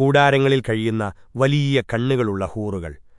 കൂടാരങ്ങളിൽ കഴിയുന്ന വലിയ കണ്ണുകളുള്ള ഹൂറുകൾ.